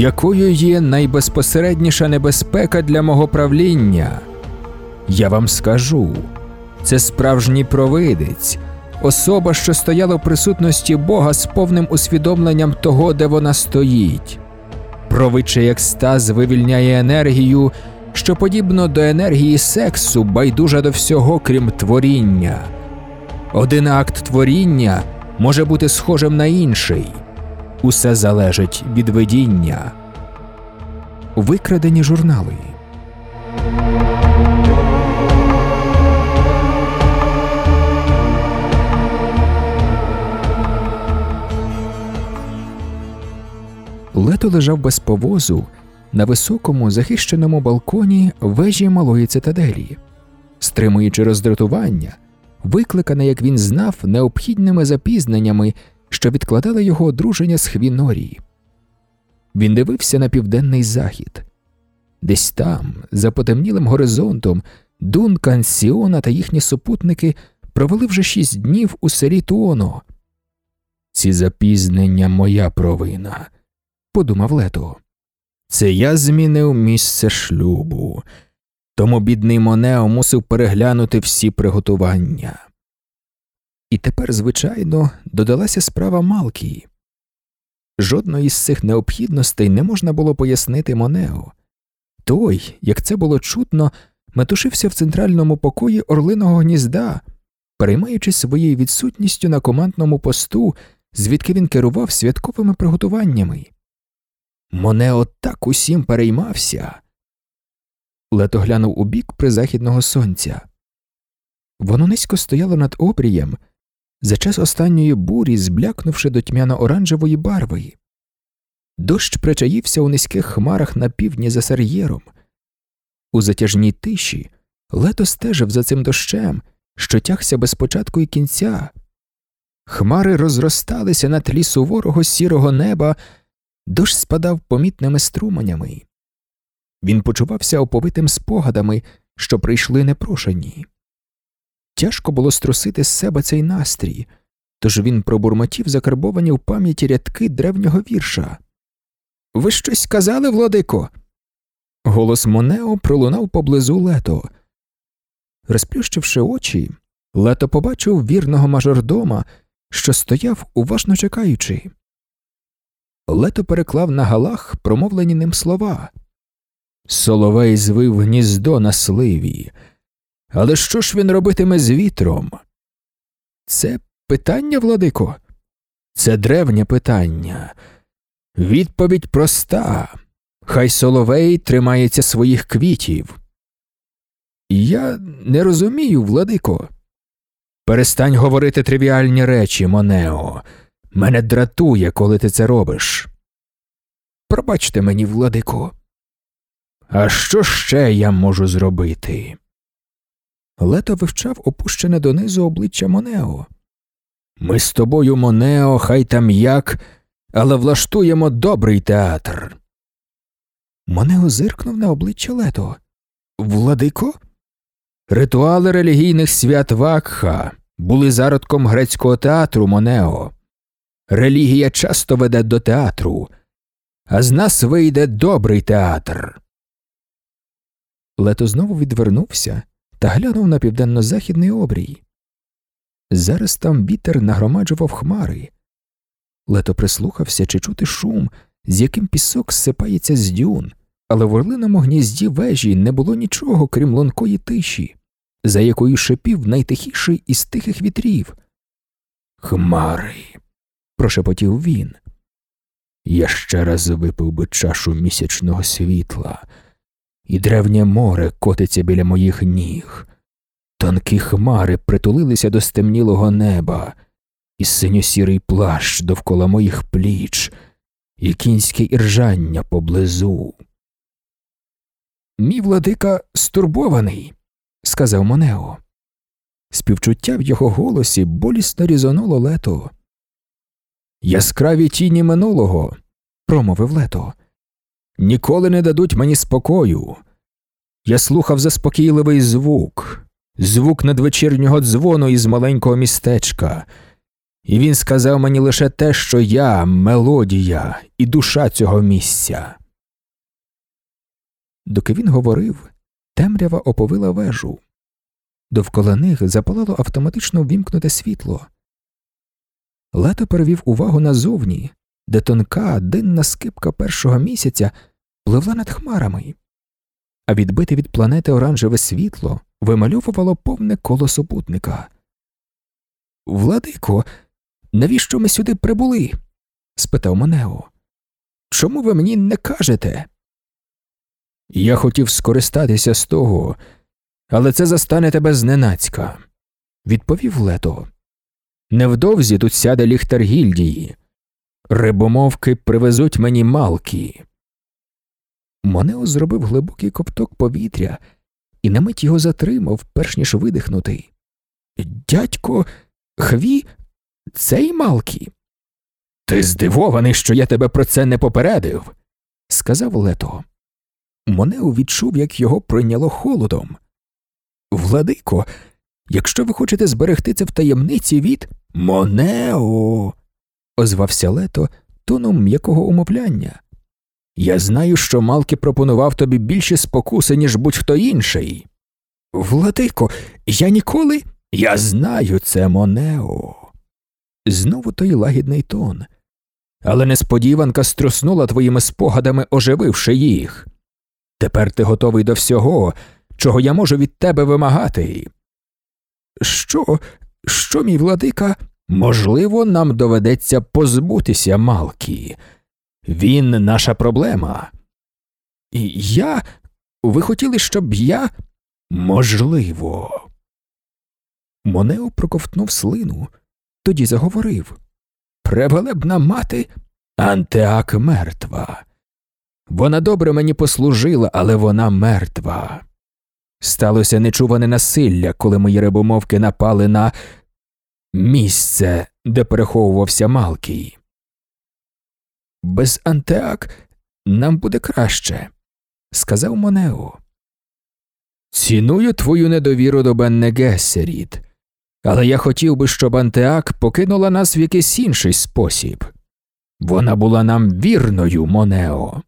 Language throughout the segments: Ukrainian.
якою є найбезпосередніша небезпека для мого правління? Я вам скажу це справжній провидець, особа, що стояла в присутності Бога з повним усвідомленням того, де вона стоїть. Провидчий екстаз вивільняє енергію, що подібно до енергії сексу, байдужа до всього, крім творіння. Один акт творіння може бути схожим на інший. Усе залежить від видіння. Викрадені журнали. Лето лежав без повозу на високому захищеному балконі вежі малої цитаделі, стримуючи роздратування, викликане, як він знав, необхідними запізненнями, що відкладали його одруження з Хвінорії. Він дивився на південний захід. Десь там, за потемнілим горизонтом, Дункан, Сіона та їхні супутники провели вже шість днів у селі Туоно. Ці запізнення моя провина, подумав Лето. Це я змінив місце шлюбу, тому бідний Монео мусив переглянути всі приготування. І тепер, звичайно, додалася справа Малкії. Жодної з цих необхідностей не можна було пояснити Монео. Той, як це було чутно, метушився в центральному покої орлиного гнізда, переймаючись своєю відсутністю на командному посту, звідки він керував святковими приготуваннями. Монео так усім переймався. Лето глянув у бік призахідного сонця. Воно низько стояло над обрієм, за час останньої бурі, зблякнувши до тьмяно-оранжевої барви. Дощ причаївся у низьких хмарах на півдні за сар'єром. У затяжній тиші лето стежив за цим дощем, що тягся без початку і кінця. Хмари розросталися на тлі суворого сірого неба, дощ спадав помітними струменями. Він почувався оповитим спогадами, що прийшли непрошені. Тяжко було струсити з себе цей настрій, тож він пробурмотів закарбовані в пам'яті рядки древнього вірша. Ви щось сказали, Владико? Голос Монео пролунав поблизу лето. Розплющивши очі, лето побачив вірного мажордома, що стояв, уважно чекаючи. Лето переклав на галах промовлені ним слова. Соловей звив гніздо на сливі. Але що ж він робитиме з вітром? Це питання, Владико? Це древнє питання. Відповідь проста. Хай соловей тримається своїх квітів. Я не розумію, Владико. Перестань говорити тривіальні речі, Монео. Мене дратує, коли ти це робиш. Пробачте мені, Владико. А що ще я можу зробити? Лето вивчав опущене донизу обличчя Монео. Ми з тобою, Монео, хай там як, але влаштуємо добрий театр. Монео зиркнув на обличчя Лето. Владико? Ритуали релігійних свят Вакха були зародком грецького театру Монео. Релігія часто веде до театру, а з нас вийде добрий театр. Лето знову відвернувся та глянув на південно-західний обрій. Зараз там вітер нагромаджував хмари. Лето прислухався чи чути шум, з яким пісок зсипається з дюн, але в орлиному гнізді вежі не було нічого, крім лонкої тиші, за якою шипів найтихіший із тихих вітрів. Хмари. прошепотів він. Я ще раз випив би чашу місячного світла і древнє море котиться біля моїх ніг. Тонкі хмари притулилися до стемнілого неба, і синьо-сірий плащ довкола моїх пліч, і кінське іржання поблизу. Мій владика стурбований, сказав Монео. Співчуття в його голосі болісно різонуло лето. Яскраві тіні минулого, промовив лето ніколи не дадуть мені спокою. Я слухав заспокійливий звук, звук надвечірнього дзвону із маленького містечка, і він сказав мені лише те, що я мелодія і душа цього місця. Доки він говорив, темрява оповила вежу. Довкола них запалало автоматично ввімкнуте світло. Лето перевів увагу назовні, де тонка денна скипка першого місяця пливла над хмарами, а відбите від планети оранжеве світло вимальовувало повне коло супутника. Владико, навіщо ми сюди прибули? спитав Монео. Чому ви мені не кажете? Я хотів скористатися з того, але це застане тебе зненацька, відповів Лето. Невдовзі тут сяде ліхтар гільдії. Рибомовки привезуть мені малки. Монео зробив глибокий копток повітря і на мить його затримав, перш ніж видихнути. Дядько, хві, цей малкі. Ти здивований, що я тебе про це не попередив, сказав Лето. Монео відчув, як його пройняло холодом. Владико, якщо ви хочете зберегти це в таємниці від Монео, озвався Лето тоном м'якого умовляння. Я знаю, що Малки пропонував тобі більше спокуси, ніж будь-хто інший. Владико, я ніколи. Я знаю це, Монео. Знову той лагідний тон. Але несподіванка струснула твоїми спогадами, ожививши їх. Тепер ти готовий до всього, чого я можу від тебе вимагати. Що, що, мій владика, можливо, нам доведеться позбутися Малкі. Він наша проблема. І я. Ви хотіли, щоб я. Можливо. Монео проковтнув слину, тоді заговорив Превелебна мати Антеак мертва. Вона добре мені послужила, але вона мертва. Сталося нечуване насилля, коли мої рибомовки напали на місце, де переховувався Малкій. Без Антеак нам буде краще, сказав Монео. Ціную твою недовіру до Беннегесеріт, але я хотів би, щоб Антеак покинула нас в якийсь інший спосіб. Вона була нам вірною, Монео.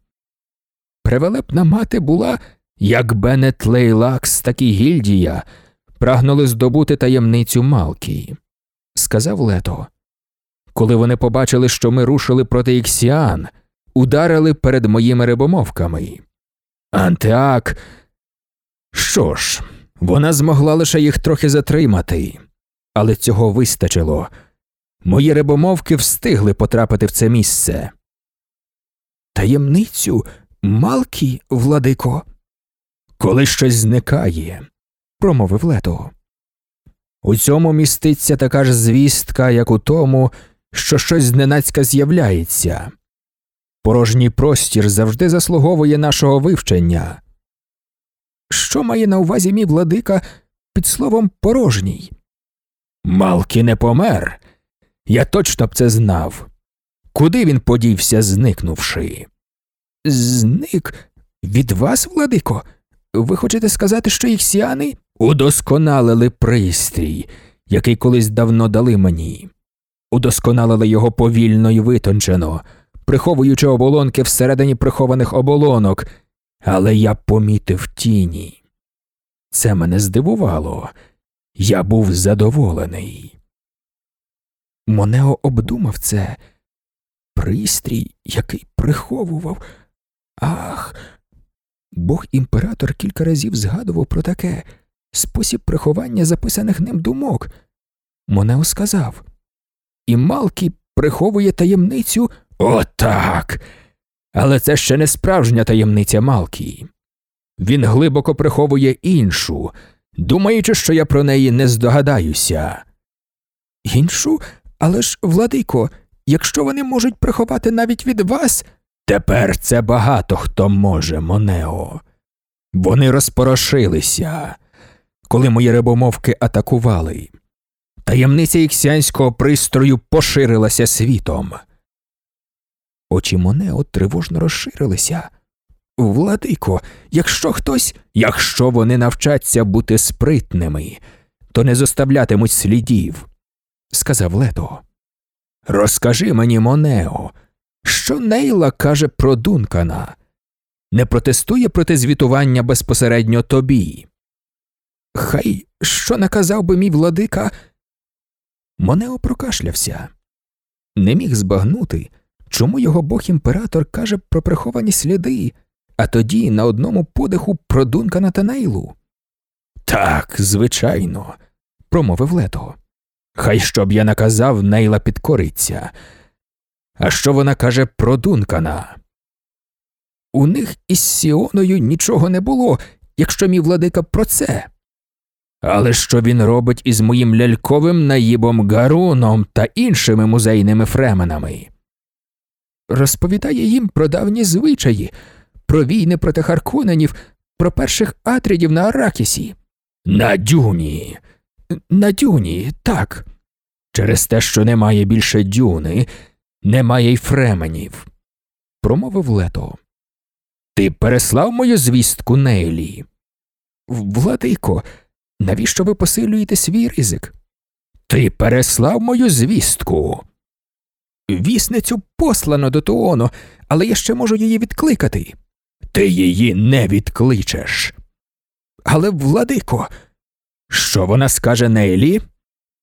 Превелепна мати була, як Бене Тлейлакс, так і гільдія, прагнули здобути таємницю Малкії, сказав Лето. Коли вони побачили, що ми рушили проти іксіан, ударили перед моїми рибомовками. Антеак. Що ж, вона змогла лише їх трохи затримати, але цього вистачило. Мої рибомовки встигли потрапити в це місце. Таємницю Малкі, владико. Коли щось зникає, промовив лето. У цьому міститься така ж звістка, як у тому, що щось зненацька з'являється. Порожній простір завжди заслуговує нашого вивчення. Що має на увазі мій владика під словом порожній? Малкі не помер. Я точно б це знав. Куди він подівся, зникнувши? Зник від вас, владико? Ви хочете сказати, що їх сіани удосконалили пристрій, який колись давно дали мені, удосконалили його повільно і витончено, приховуючи оболонки всередині прихованих оболонок, але я помітив тіні. Це мене здивувало, я був задоволений. Монео обдумав це пристрій, який приховував. Ах. Бог імператор кілька разів згадував про таке спосіб приховання записаних ним думок. Монео сказав І Малкі приховує таємницю отак. Але це ще не справжня таємниця Малкі. Він глибоко приховує іншу, думаючи, що я про неї не здогадаюся. Іншу? Але ж, владико, якщо вони можуть приховати навіть від вас. Тепер це багато хто може, Монео. Вони розпорошилися, коли мої рибомовки атакували. Таємниця іксянського пристрою поширилася світом. Очі Монео тривожно розширилися. Владико, якщо хтось, якщо вони навчаться бути спритними, то не зоставлятимуть слідів, сказав Лето. Розкажи мені, Монео, що Нейла каже про Дункана? Не протестує проти звітування безпосередньо тобі. Хай що наказав би мій владика. Монео прокашлявся. Не міг збагнути, чому його бог імператор каже про приховані сліди, а тоді на одному подиху про Дункана та Нейлу. Так, звичайно, промовив Лето. Хай що б я наказав, Нейла підкориться. А що вона каже про Дункана? У них із Сіоною нічого не було, якщо мій владика про це. Але що він робить із моїм ляльковим наїбом Гаруном та іншими музейними фременами? Розповідає їм про давні звичаї, про війни проти Харконенів, про перших атрідів на Аракісі. На дюні. На дюні, так. Через те, що немає більше дюни, немає й фременів, промовив Лето. Ти переслав мою звістку Нейлі? Владико, навіщо ви посилюєте свій ризик? Ти переслав мою звістку. Вісницю послано до Туону, але я ще можу її відкликати. Ти її не відкличеш. Але, владико, що вона скаже Нейлі?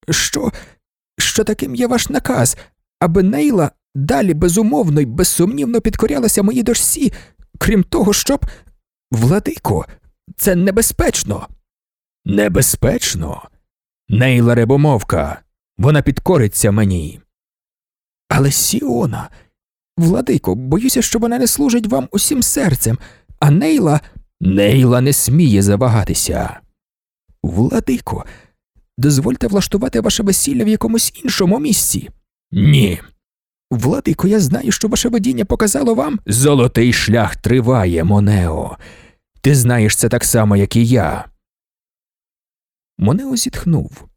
Що, що таким є ваш наказ, аби Нейла далі безумовно й безсумнівно підкорялася моїй дошці, крім того, щоб. Владико, це небезпечно. Небезпечно? Нейла рибомовка, вона підкориться мені. Але Сіона, владико, боюся, що вона не служить вам усім серцем, а Нейла. Нейла не сміє завагатися. Владико, дозвольте влаштувати ваше весілля в якомусь іншому місці. Ні. Владико, я знаю, що ваше видіння показало вам. Золотий шлях триває, Монео. Ти знаєш це так само, як і я. Монео зітхнув.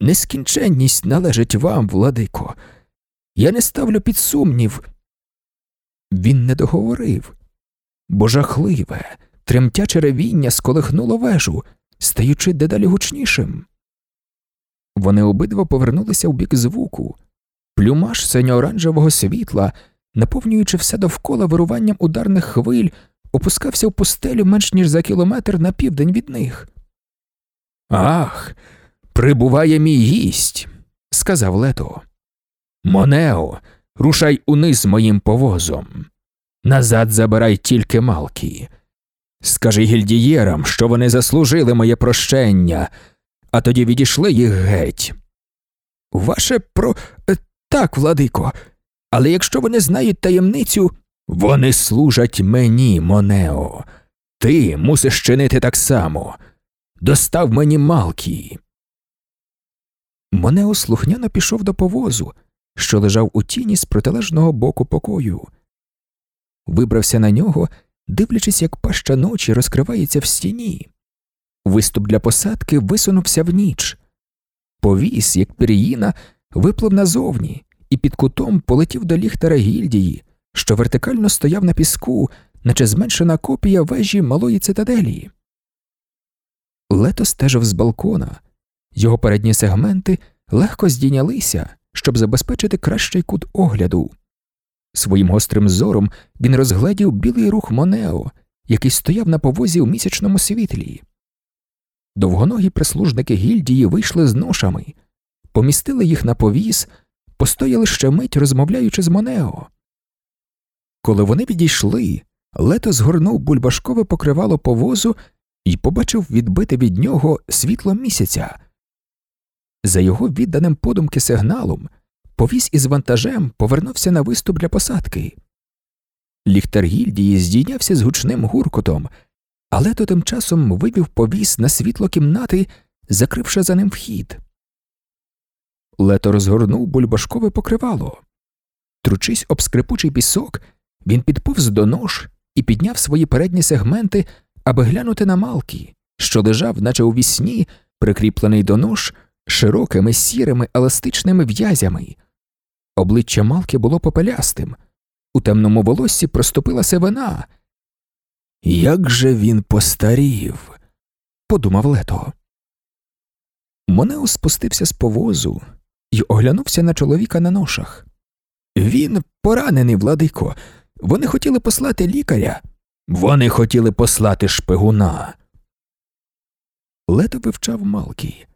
Нескінченність належить вам, владико. Я не ставлю під сумнів. Він не договорив, бо жахливе, тремтяче ревіння сколихнуло вежу, стаючи дедалі гучнішим. Вони обидва повернулися в бік звуку, плюмаш синьо-оранжевого світла, наповнюючи все довкола вируванням ударних хвиль, опускався в пустелю менш ніж за кілометр на південь від них. Ах, прибуває мій гість, сказав Лето. Монео, рушай униз моїм повозом. Назад забирай тільки малки. Скажи гільдієрам, що вони заслужили моє прощення, а тоді відійшли їх геть. Ваше про. Е, так, владико, але якщо вони знають таємницю, вони служать мені, Монео. Ти мусиш чинити так само. Достав мені малкі. Монео слухняно пішов до повозу, що лежав у тіні з протилежного боку покою. Вибрався на нього, дивлячись, як паща ночі розкривається в стіні. Виступ для посадки висунувся в ніч. Повіс, як пір'їна, виплив назовні і під кутом полетів до ліхтара гільдії, що вертикально стояв на піску, наче зменшена копія вежі малої цитаделії. Лето стежив з балкона, його передні сегменти легко здійнялися, щоб забезпечити кращий кут огляду. Своїм гострим зором він розгледів білий рух Монео, який стояв на повозі у місячному світлі. Довгоногі прислужники гільдії вийшли з ношами, помістили їх на повіз, постояли ще мить, розмовляючи з Монео. Коли вони відійшли, лето згорнув бульбашкове покривало повозу і побачив відбите від нього світло місяця. За його відданим подумки сигналом повіз із вантажем повернувся на виступ для посадки. Ліхтар гільдії здійнявся з гучним гуркотом, але то тим часом вивів повіз на світло кімнати, закривши за ним вхід. Лето розгорнув бульбашкове покривало. Тручись об скрипучий пісок, він підповз до нож і підняв свої передні сегменти, аби глянути на малкі, що лежав, наче у вісні, прикріплений до нож широкими сірими еластичними в'язями. Обличчя Малки було попелястим, у темному волоссі проступила сивина. Як же він постарів, подумав Лето. Монео спустився з повозу і оглянувся на чоловіка на ношах. Він поранений, владико. Вони хотіли послати лікаря. Вони хотіли послати шпигуна. Лето вивчав Малкі.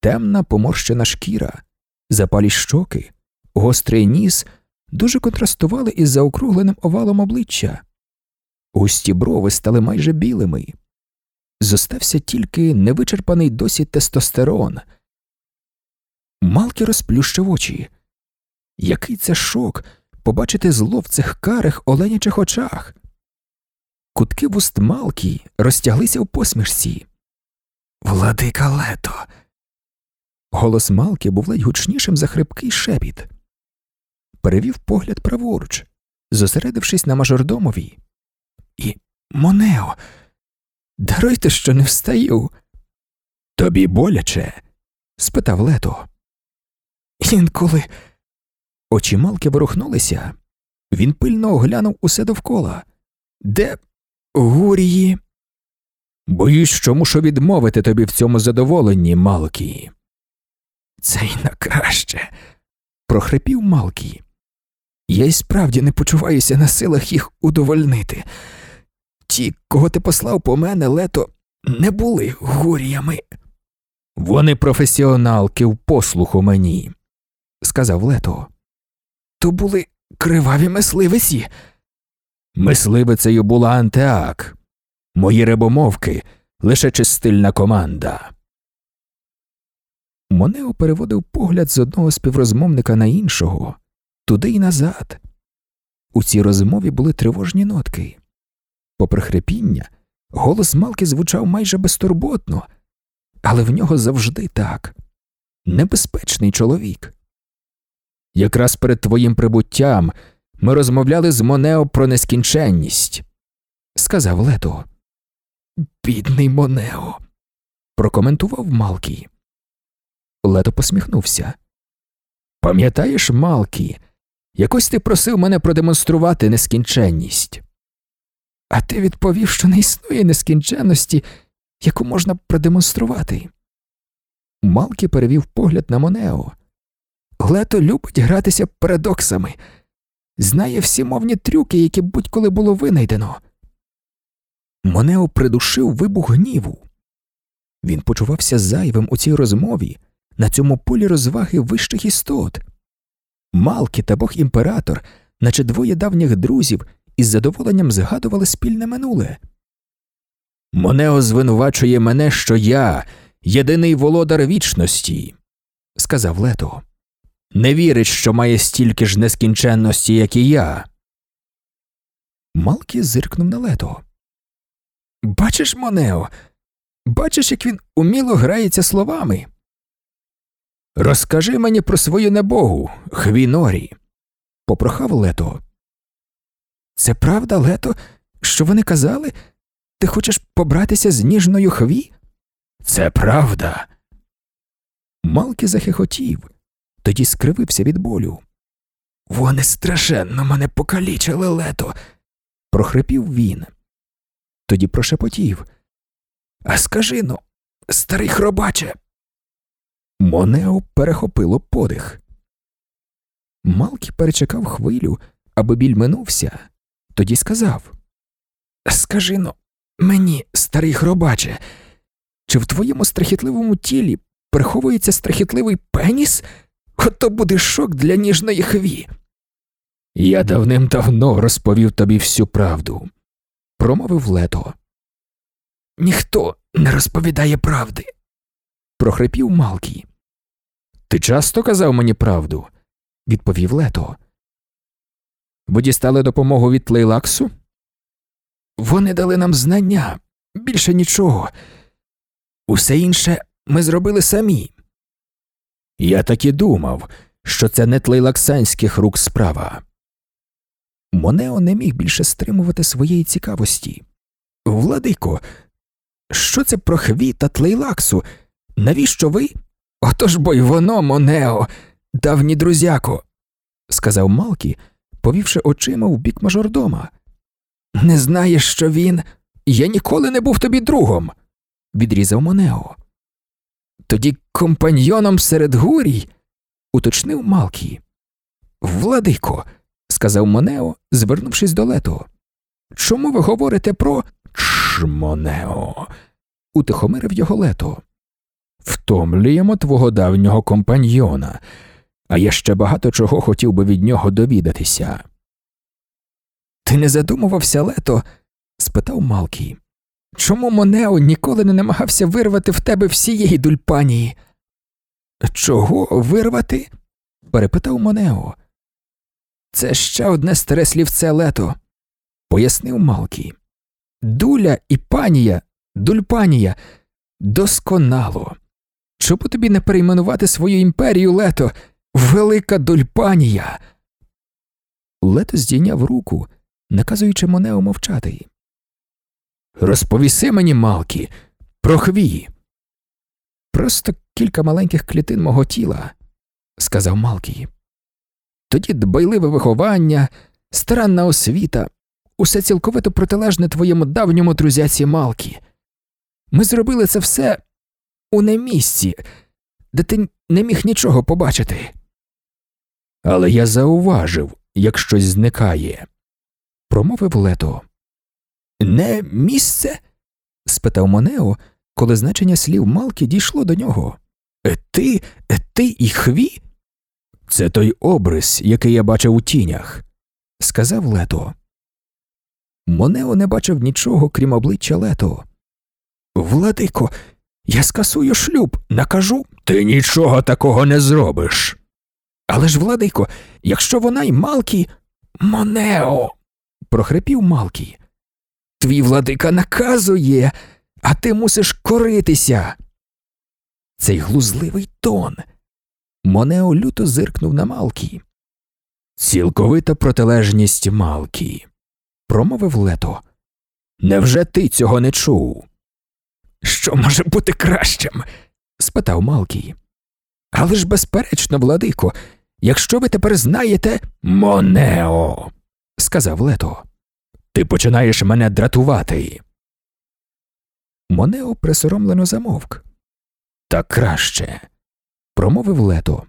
Темна поморщена шкіра, запалі щоки, гострий ніс дуже контрастували із заокругленим овалом обличчя. Густі брови стали майже білими. Зостався тільки невичерпаний досі тестостерон. Малкі розплющив очі. Який це шок побачити зло в цих карих оленячих очах. Кутки вуст Малкі розтяглися в посмішці. Владика лето. Голос Малкі був ледь гучнішим за хрипкий шепіт. Перевів погляд праворуч, зосередившись на мажордомові. І Монео, даруйте, що не встаю. Тобі боляче? спитав лето. Інколи. Очі Малки ворухнулися. Він пильно оглянув усе довкола. Де гурії? Боюсь, що мушу відмовити тобі в цьому задоволенні, Малкі. Це й на краще, прохрипів Малкі. Я й справді не почуваюся на силах їх удовольнити. Ті, кого ти послав по мене, лето, не були гуріями. Вони професіоналки в послуху мені, сказав лето. То були криваві мисливиці. Мисливицею була Антеак. Мої рибомовки лише чистильна команда. Монео переводив погляд з одного співрозмовника на іншого, туди й назад. У цій розмові були тривожні нотки. Попри хрипіння, голос Малки звучав майже безтурботно, але в нього завжди так небезпечний чоловік. Якраз перед твоїм прибуттям ми розмовляли з Монео про нескінченність, сказав Лето. Бідний Монео, прокоментував Малкі. Лето посміхнувся. Пам'ятаєш, Малкі, якось ти просив мене продемонструвати нескінченність. А ти відповів, що не існує нескінченності, яку можна продемонструвати. Малкі перевів погляд на Монео. Лето любить гратися парадоксами, знає всі мовні трюки, які будь-коли було винайдено. Монео придушив вибух гніву. Він почувався зайвим у цій розмові на цьому полі розваги вищих істот. Малкі та бог імператор, наче двоє давніх друзів, із задоволенням згадували спільне минуле. Монео звинувачує мене, що я єдиний володар вічності, сказав Лето. Не вірить, що має стільки ж нескінченності, як і я. Малкі зиркнув на лето. Бачиш, Монео, бачиш, як він уміло грається словами. Розкажи мені про свою небогу, Хвінорі, попрохав лето. Це правда, лето, що вони казали? Ти хочеш побратися з ніжною хві? Це правда. Малкі захихотів, тоді скривився від болю. Вони страшенно мене покалічили лето, прохрипів він. Тоді прошепотів. А скажи ну, старий хробаче. Монео перехопило подих. Малкі перечекав хвилю, аби біль минувся, тоді сказав Скажи ну, мені, старий хробаче, чи в твоєму страхітливому тілі приховується страхітливий пеніс? Ото буде шок для ніжної хві. Я давним-давно розповів тобі всю правду, промовив лето. Ніхто не розповідає правди, прохрипів Малкі. Ти часто казав мені правду, відповів лето. Ви дістали допомогу від Тлейлаксу? Вони дали нам знання, більше нічого. Усе інше ми зробили самі. Я так і думав, що це не тлейлаксанських рук справа. Монео не міг більше стримувати своєї цікавості. Владико, що це про хві та тлейлаксу? Навіщо ви? Отож бо й воно, Монео, давні друзяко, сказав Малкі, повівши очима в бік мажордома. Не знаєш, що він. Я ніколи не був тобі другом, відрізав Монео. Тоді компаньйоном серед гурій, уточнив Малкі. Владико, сказав Монео, звернувшись до лето. Чому ви говорите про Чш, Монео? утихомирив його лето. Втомлюємо твого давнього компаньйона, а я ще багато чого хотів би від нього довідатися. Ти не задумувався, лето? спитав Малкі. Чому Монео ніколи не намагався вирвати в тебе всієї дульпанії? Чого вирвати? перепитав Монео. Це ще одне старе слівце лето, пояснив Малкі. Дуля і панія, дульпанія, досконало. Чому тобі не перейменувати свою імперію лето, велика дульпанія? Лето здійняв руку, наказуючи Монео мовчати. Розповіси мені, Малкі, про хвії. Просто кілька маленьких клітин мого тіла, сказав Малкі. Тоді дбайливе виховання, старанна освіта, усе цілковито протилежне твоєму давньому друзяці Малкі. Ми зробили це все у немісці, де ти не міг нічого побачити. Але я зауважив, як щось зникає, промовив лето. Не місце? спитав Монео, коли значення слів Малкі дійшло до нього. «Е, Ти, е, ти і хві? Це той обрис, який я бачив у тінях, сказав лето. Монео не бачив нічого, крім обличчя лето. Владико, я скасую шлюб, накажу. Ти нічого такого не зробиш. Але ж, Владико, якщо вона й Малкі. Монео. прохрипів Малкі. Твій владика наказує, а ти мусиш коритися. Цей глузливий тон. Монео люто зиркнув на Малкі. Цілковита протилежність Малкі, промовив лето. Невже ти цього не чув? Що може бути кращим? спитав Малкі. Але ж, безперечно, владико, якщо ви тепер знаєте Монео, сказав лето. Ти починаєш мене дратувати. Монео присоромлено замовк. Та краще, промовив лето.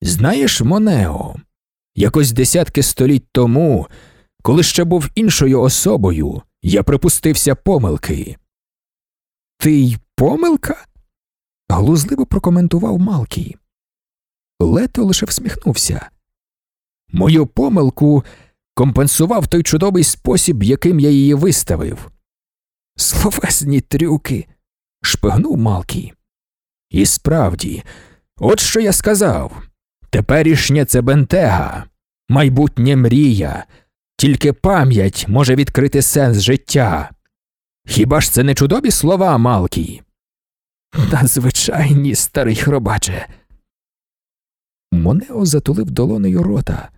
Знаєш, Монео, якось десятки століть тому, коли ще був іншою особою, я припустився помилки. Ти й помилка? глузливо прокоментував Малкі. Лето лише всміхнувся. Мою помилку компенсував той чудовий спосіб, яким я її виставив. Словесні трюки. шпигнув Малкі. І справді, от що я сказав теперішнє це бентега, майбутнє мрія, тільки пам'ять може відкрити сенс життя. Хіба ж це не чудові слова, Малкі? Надзвичайні, старий хробаче. Монео затулив долонею рота.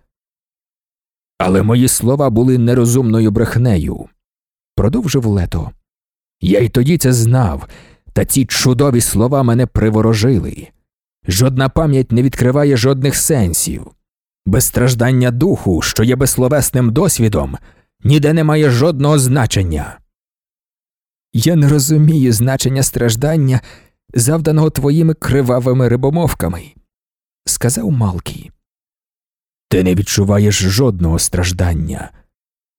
Але мої слова були нерозумною брехнею, продовжив лето. Я й тоді це знав, та ці чудові слова мене приворожили. Жодна пам'ять не відкриває жодних сенсів. Без страждання духу, що є безсловесним досвідом, ніде не має жодного значення. Я не розумію значення страждання, завданого твоїми кривавими рибомовками, сказав Малкі. Ти не відчуваєш жодного страждання,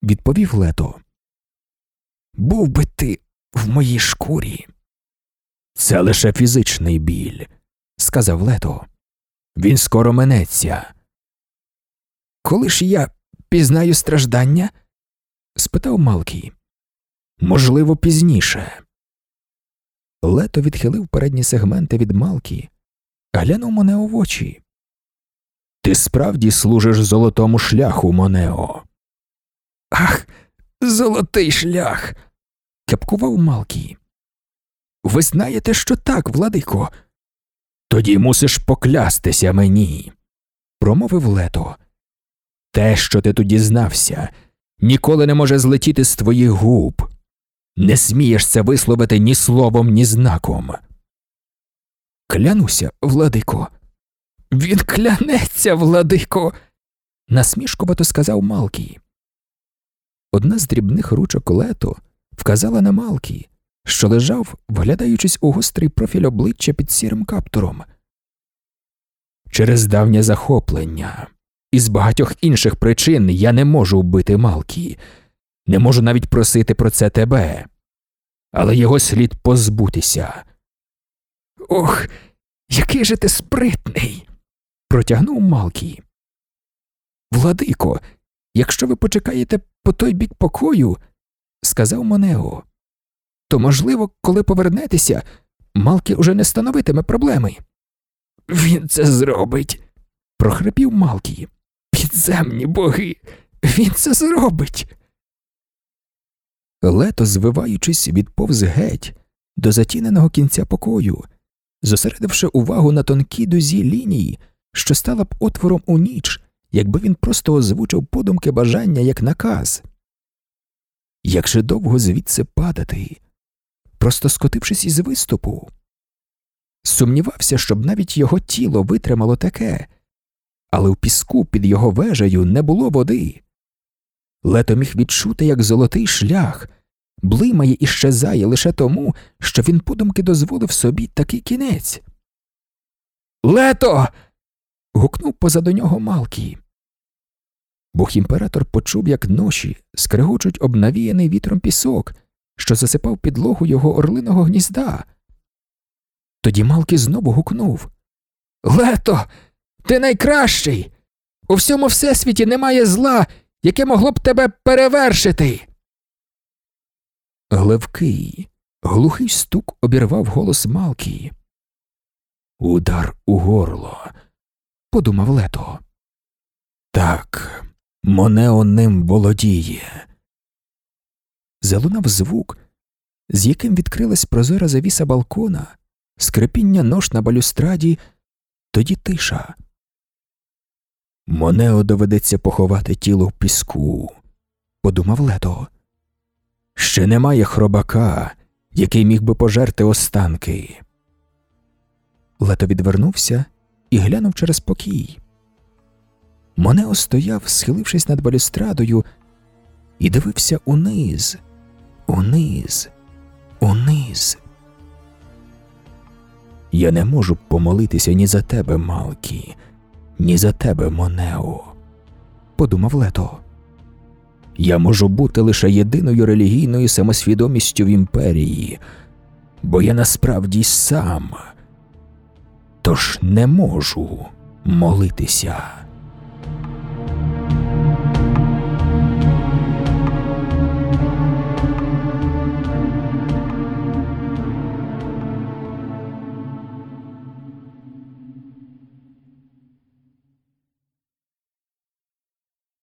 відповів лето. Був би ти в моїй шкурі. Це лише фізичний біль, сказав лето. Він скоро минеться. Коли ж я пізнаю страждання? спитав Малкі. Можливо, пізніше. Лето відхилив передні сегменти від Малкі, глянув Монео в очі. Ти справді служиш золотому шляху, Монео. Ах, золотий шлях. кепкував Малкі. Ви знаєте, що так, владико. Тоді мусиш поклястися мені, промовив лето. Те, що ти тоді знався, ніколи не може злетіти з твоїх губ. Не смієш це висловити ні словом, ні знаком. Клянуся, владико. Він клянеться, владико. насмішкувато сказав Малкі. Одна з дрібних ручок лето вказала на Малкі, що лежав, вглядаючись у гострий профіль обличчя під сірим каптуром. через давнє захоплення. Із багатьох інших причин я не можу вбити Малкі, не можу навіть просити про це тебе. Але його слід позбутися. Ох, який же ти спритний. Протягнув Малкі. Владико, якщо ви почекаєте по той бік покою, сказав Монео, то, можливо, коли повернетеся, Малкі уже не становитиме проблеми. Він це зробить, прохрипів Малкі. Підземні боги, він це зробить. Лето, звиваючись, відповз геть до затіненого кінця покою, зосередивши увагу на тонкій дузі лінії, що стала б отвором у ніч, якби він просто озвучив подумки бажання як наказ. Як же довго звідси падати, просто скотившись із виступу, сумнівався, щоб навіть його тіло витримало таке, але в піску під його вежею не було води. Лето міг відчути, як золотий шлях блимає і щезає лише тому, що він подумки дозволив собі такий кінець. Лето. Гукнув позаду нього Малкі. Бог імператор почув, як ноші скрегочуть обнавіяний вітром пісок, що засипав підлогу його орлиного гнізда. Тоді Малкі знову гукнув Лето, ти найкращий. У всьому всесвіті немає зла, яке могло б тебе перевершити. Глевкий, глухий стук обірвав голос Малкі. Удар у горло, подумав лето. Так, Монео ним володіє. Залунав звук, з яким відкрилась прозора завіса балкона, скрипіння нож на балюстраді, тоді тиша. Монео доведеться поховати тіло в піску, подумав лето. Ще немає хробака, який міг би пожерти останки. Лето відвернувся і глянув через покій. Монео стояв, схилившись над балюстрадою, і дивився униз, униз, униз. Я не можу помолитися ні за тебе, Малкі, ні за тебе, Монео, подумав Лето. Я можу бути лише єдиною релігійною самосвідомістю в імперії, бо я насправді сам, тож не можу молитися.